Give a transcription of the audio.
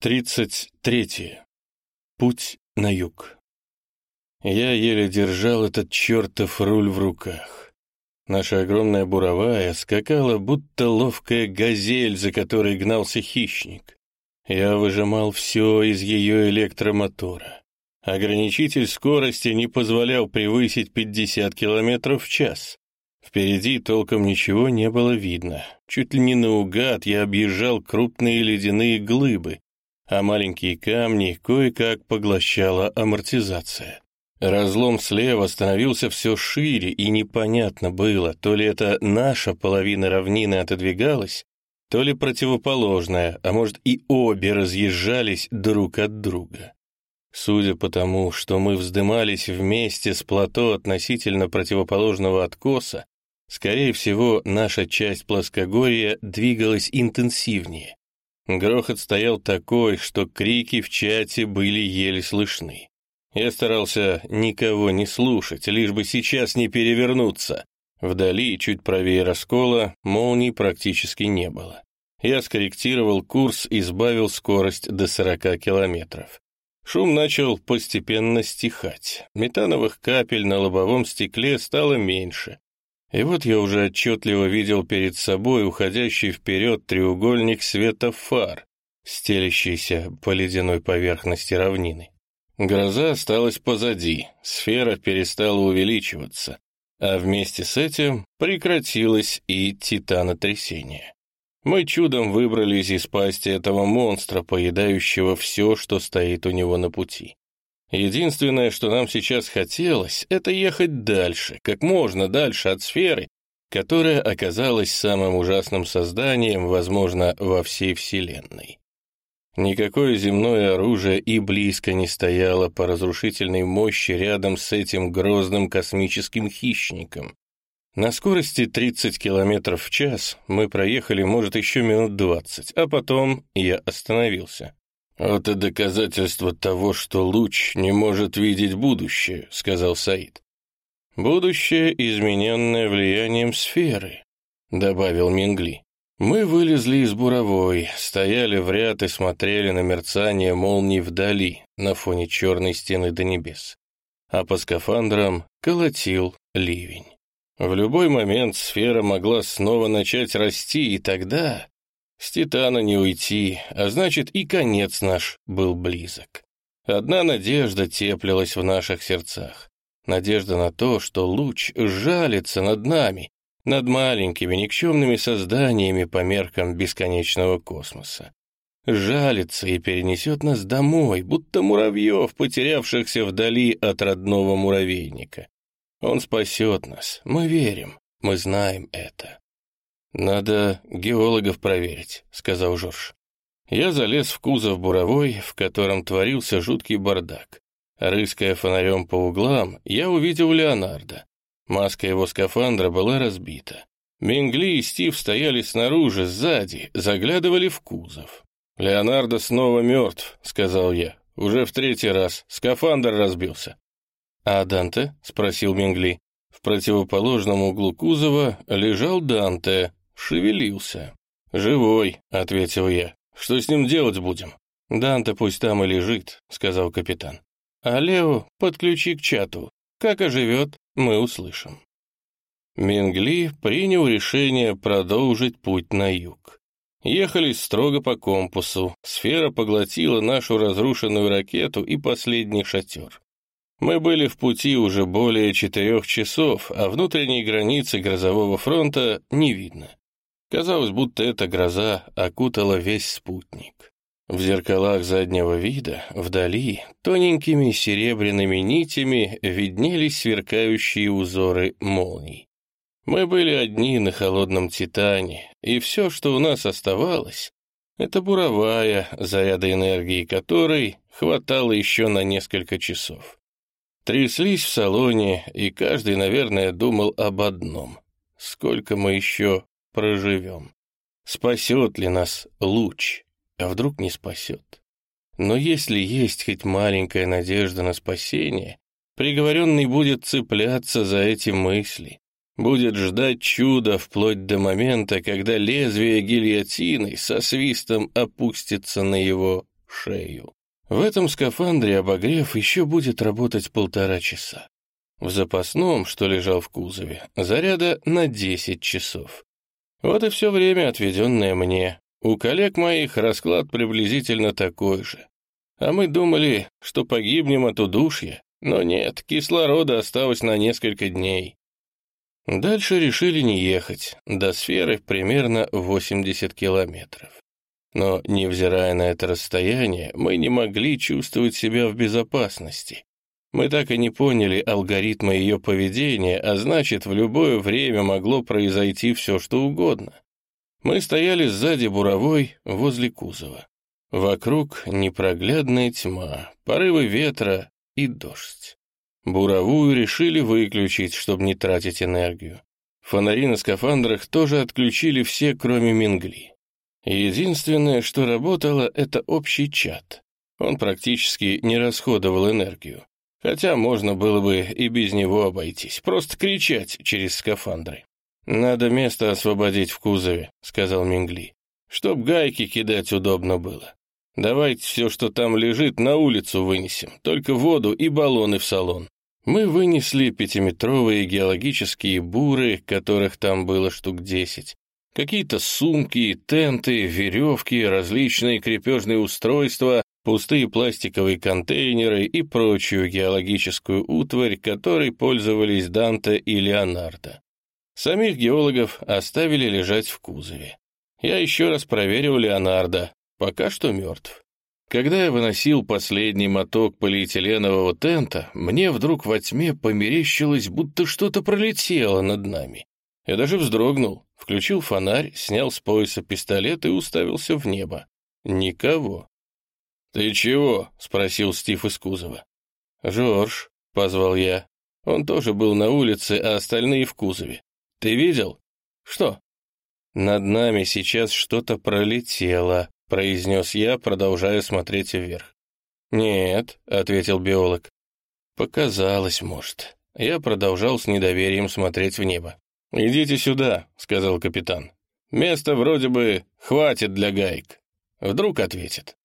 33. Путь на юг. Я еле держал этот чертов руль в руках. Наша огромная буровая скакала, будто ловкая газель, за которой гнался хищник. Я выжимал все из ее электромотора. Ограничитель скорости не позволял превысить 50 км в час. Впереди толком ничего не было видно. Чуть ли не наугад я объезжал крупные ледяные глыбы, а маленькие камни кое-как поглощала амортизация. Разлом слева становился все шире, и непонятно было, то ли это наша половина равнины отодвигалась, то ли противоположная, а может и обе разъезжались друг от друга. Судя по тому, что мы вздымались вместе с плато относительно противоположного откоса, скорее всего, наша часть плоскогорья двигалась интенсивнее, Грохот стоял такой, что крики в чате были еле слышны. Я старался никого не слушать, лишь бы сейчас не перевернуться. Вдали, чуть правее раскола, молний практически не было. Я скорректировал курс и сбавил скорость до 40 километров. Шум начал постепенно стихать. Метановых капель на лобовом стекле стало меньше. И вот я уже отчетливо видел перед собой уходящий вперед треугольник света фар, стелящийся по ледяной поверхности равнины. Гроза осталась позади, сфера перестала увеличиваться, а вместе с этим прекратилось и титанотрясение. Мы чудом выбрались из пасти этого монстра, поедающего все, что стоит у него на пути. Единственное, что нам сейчас хотелось, это ехать дальше, как можно дальше от сферы, которая оказалась самым ужасным созданием, возможно, во всей Вселенной. Никакое земное оружие и близко не стояло по разрушительной мощи рядом с этим грозным космическим хищником. На скорости 30 км в час мы проехали, может, еще минут 20, а потом я остановился. «Вот и доказательство того, что луч не может видеть будущее», — сказал Саид. «Будущее, измененное влиянием сферы», — добавил Мингли. Мы вылезли из буровой, стояли в ряд и смотрели на мерцание молний вдали, на фоне черной стены до небес. А по скафандрам колотил ливень. В любой момент сфера могла снова начать расти, и тогда с Титана не уйти, а значит и конец наш был близок. Одна надежда теплилась в наших сердцах. Надежда на то, что луч жалится над нами, над маленькими никчемными созданиями по меркам бесконечного космоса. Жалится и перенесет нас домой, будто муравьев, потерявшихся вдали от родного муравейника. Он спасет нас, мы верим, мы знаем это. «Надо геологов проверить», — сказал Жорж. Я залез в кузов буровой, в котором творился жуткий бардак. Рыская фонарем по углам, я увидел Леонардо. Маска его скафандра была разбита. Менгли и Стив стояли снаружи, сзади, заглядывали в кузов. «Леонардо снова мертв», — сказал я. «Уже в третий раз. Скафандр разбился». «А Данте?» — спросил Менгли. В противоположном углу кузова лежал Данте, «Шевелился». «Живой», — ответил я. «Что с ним делать будем?» «Данте пусть там и лежит», — сказал капитан. «А Лео подключи к чату. Как оживет, мы услышим». Мингли принял решение продолжить путь на юг. Ехали строго по компасу, сфера поглотила нашу разрушенную ракету и последний шатер. Мы были в пути уже более четырех часов, а внутренней границы грозового фронта не видно. Казалось, будто эта гроза окутала весь спутник. В зеркалах заднего вида, вдали, тоненькими серебряными нитями виднелись сверкающие узоры молний. Мы были одни на холодном Титане, и все, что у нас оставалось, это буровая, заряда энергии которой хватало еще на несколько часов. Тряслись в салоне, и каждый, наверное, думал об одном. Сколько мы еще проживем. Спасет ли нас луч, а вдруг не спасет? Но если есть хоть маленькая надежда на спасение, приговоренный будет цепляться за эти мысли, будет ждать чуда вплоть до момента, когда лезвие гильотины со свистом опустится на его шею. В этом скафандре обогрев еще будет работать полтора часа. В запасном, что лежал в кузове, заряда на 10 часов. Вот и все время, отведенное мне. У коллег моих расклад приблизительно такой же. А мы думали, что погибнем от удушья, но нет, кислорода осталось на несколько дней. Дальше решили не ехать, до сферы примерно 80 километров. Но, невзирая на это расстояние, мы не могли чувствовать себя в безопасности. Мы так и не поняли алгоритма ее поведения, а значит, в любое время могло произойти все, что угодно. Мы стояли сзади буровой, возле кузова. Вокруг непроглядная тьма, порывы ветра и дождь. Буровую решили выключить, чтобы не тратить энергию. Фонари на скафандрах тоже отключили все, кроме Мингли. Единственное, что работало, это общий чат. Он практически не расходовал энергию. Хотя можно было бы и без него обойтись, просто кричать через скафандры. «Надо место освободить в кузове», — сказал Мингли, «чтоб гайки кидать удобно было. Давайте все, что там лежит, на улицу вынесем, только воду и баллоны в салон». Мы вынесли пятиметровые геологические буры, которых там было штук десять, какие-то сумки, тенты, веревки, различные крепежные устройства, пустые пластиковые контейнеры и прочую геологическую утварь, которой пользовались Данте и Леонардо. Самих геологов оставили лежать в кузове. Я еще раз проверил Леонардо, пока что мертв. Когда я выносил последний моток полиэтиленового тента, мне вдруг во тьме померещилось, будто что-то пролетело над нами. Я даже вздрогнул, включил фонарь, снял с пояса пистолет и уставился в небо. Никого. «Ты чего?» — спросил Стив из кузова. «Жорж», — позвал я. Он тоже был на улице, а остальные в кузове. «Ты видел?» «Что?» «Над нами сейчас что-то пролетело», — произнес я, продолжая смотреть вверх. «Нет», — ответил биолог. «Показалось, может». Я продолжал с недоверием смотреть в небо. «Идите сюда», — сказал капитан. «Места вроде бы хватит для гаек». Вдруг ответит.